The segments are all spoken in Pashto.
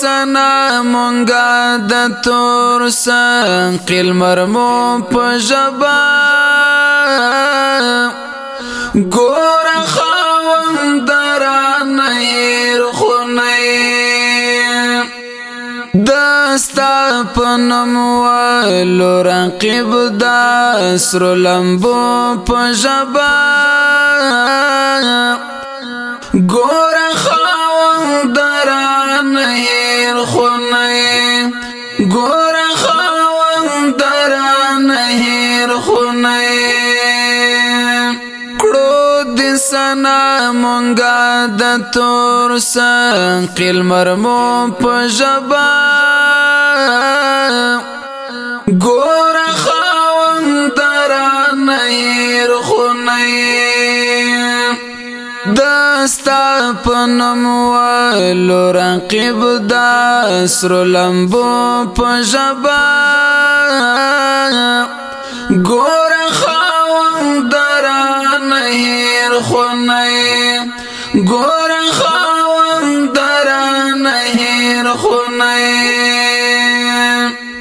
سنا مونگا د تور سنقل مرمو په جبا ګور خاوند درانه رخنه دستا پنم والو رقیب دا سر لمبو په جبا ګور خونه ګور خاوند در نه هیر خونه کړو د سنا مونږه د تور سان قلمرمو په جبال ستا پنم والو رقیب دا سر لمبو پجبا گور خاون دران هیر خونه گور خاون دران هیر خونه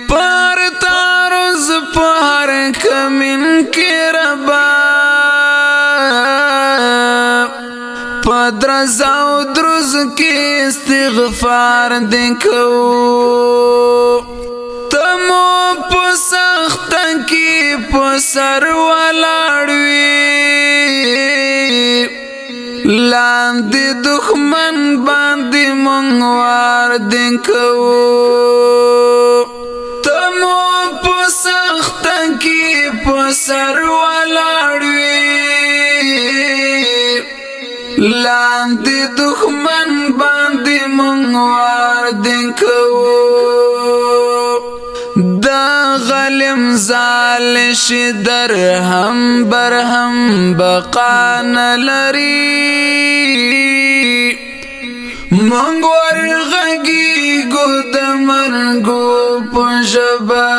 پر تارز پر کمین کی ربا درز او درز کې استغفار دکو تمو په سخت کې په سر ولاړوي لاندې دښمن باندې مونږ وار دکو تمو په سخت لاندې دښمن باندې مونږ وار دین کوو دا غلم زال شي درهم برهم بقان لري مونږ ورغږي ګو د مرګو پنجبا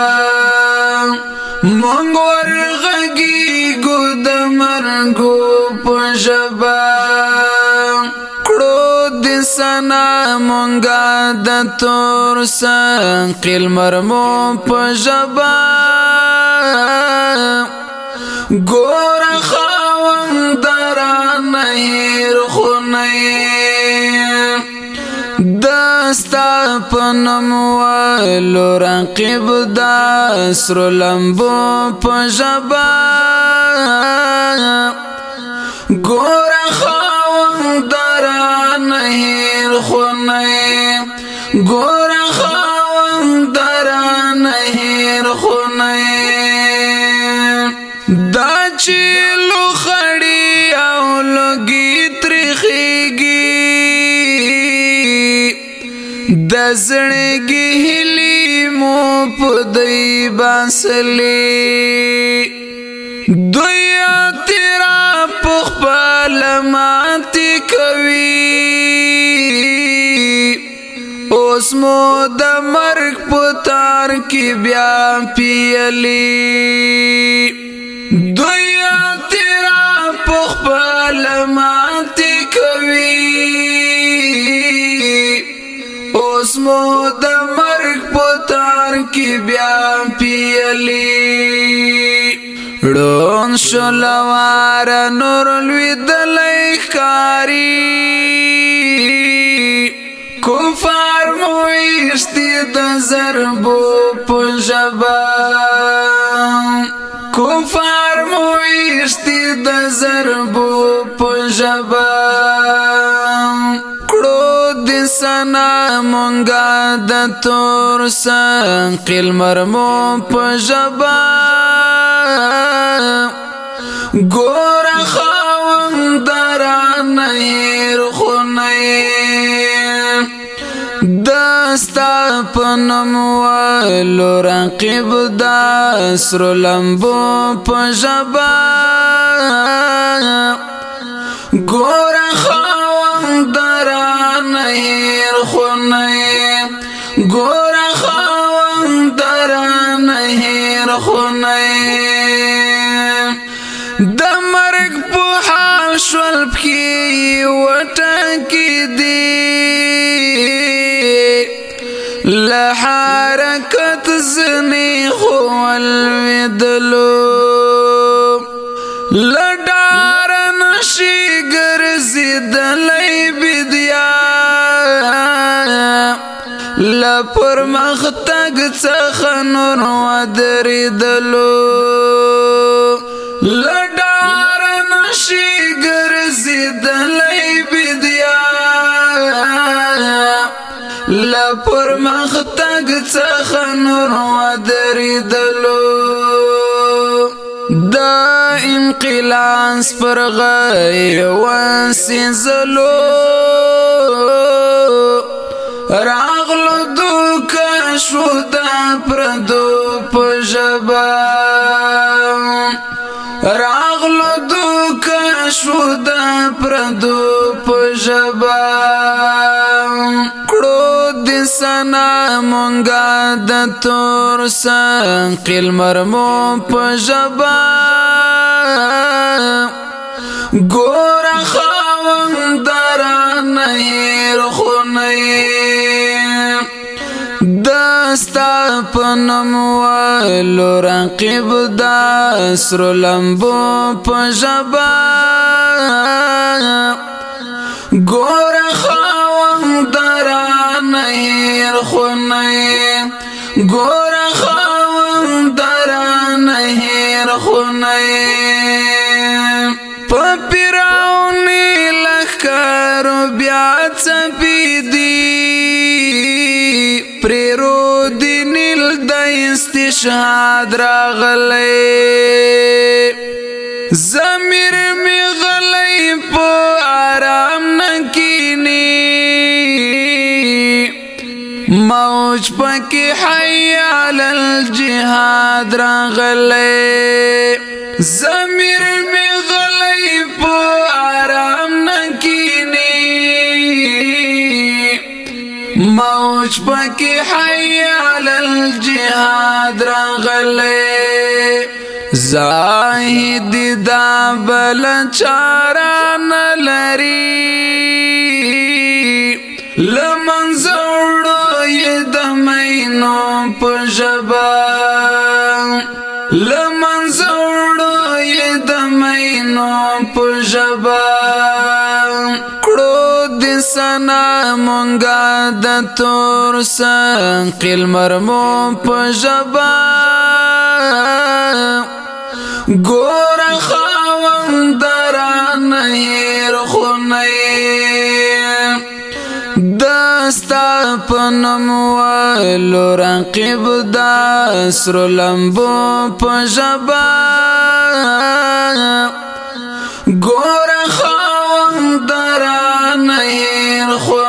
مونږ ورغږي ګو د مرګو پنجبا سنا مونږه د تور سنقل مرمو په جبا ګور خاوم در نه رخنه دستا پنم ولو رقیب د سر لمبو په جبا ګور خاوم در نه خونه ګور خان در نهر خونه دا چې لوخړی او لګی ترخیږي د زړګي هلي مو په دای باسلې دوی اوس مو د مرګ پتار کې بیا پیلی دوی تیرا پخپل مات کوي اوس مو د مرګ پتار کې بیا پیلی ړون شلوار نور لوی د لای خاري vestidas arbou punjabão Conformo vestidas arbou punjabão Crode sana mongada torça Qilmarmo punjabão Gora khawam daran nair khunair ستا پنموالو رقیب دا سرو لمبو پجبا گور خواهم دران هیر خونه گور خواهم دران هیر خونه د مرگ په حال شول پکې وټکې دی له حرکت زنی خو الودلو لډار نشي ګرځیدلې بدیا ل پر مختګ څخه نور ودرېدلو لډار نشي ګرځیدلې تګ څخه نور ودرېدلو دا انقلاب پر غي وسنزلو راغلو دوکه شو دا پردو پجبا راغلو دوکه شو دا پردو پجبا سنا مونگا د تور سن سنقل مرمو پجبا گور خاون در نه رخنه دستا پنم والو رقیب د سر لمبو پجبا گور هر خونه ګور خاون در نه هر خونه په پیراون لخر بیا چپی دی پرو دینل د استشهاد راغله زم موج پکی علی الجهاد غلی زمیر می غلی پو آرام نکینی موج پکی علی الجهاد غلی زاہد دا بل چاران لری لمن نو په جبا لمن زړه یې د مینو په جبا کړو د سنا مونږه د تور سنقل مرمو په جبا ګور خاوند درانه پنم والو رقیب دا سر لمبو پجبا گور خوام دران هیر خو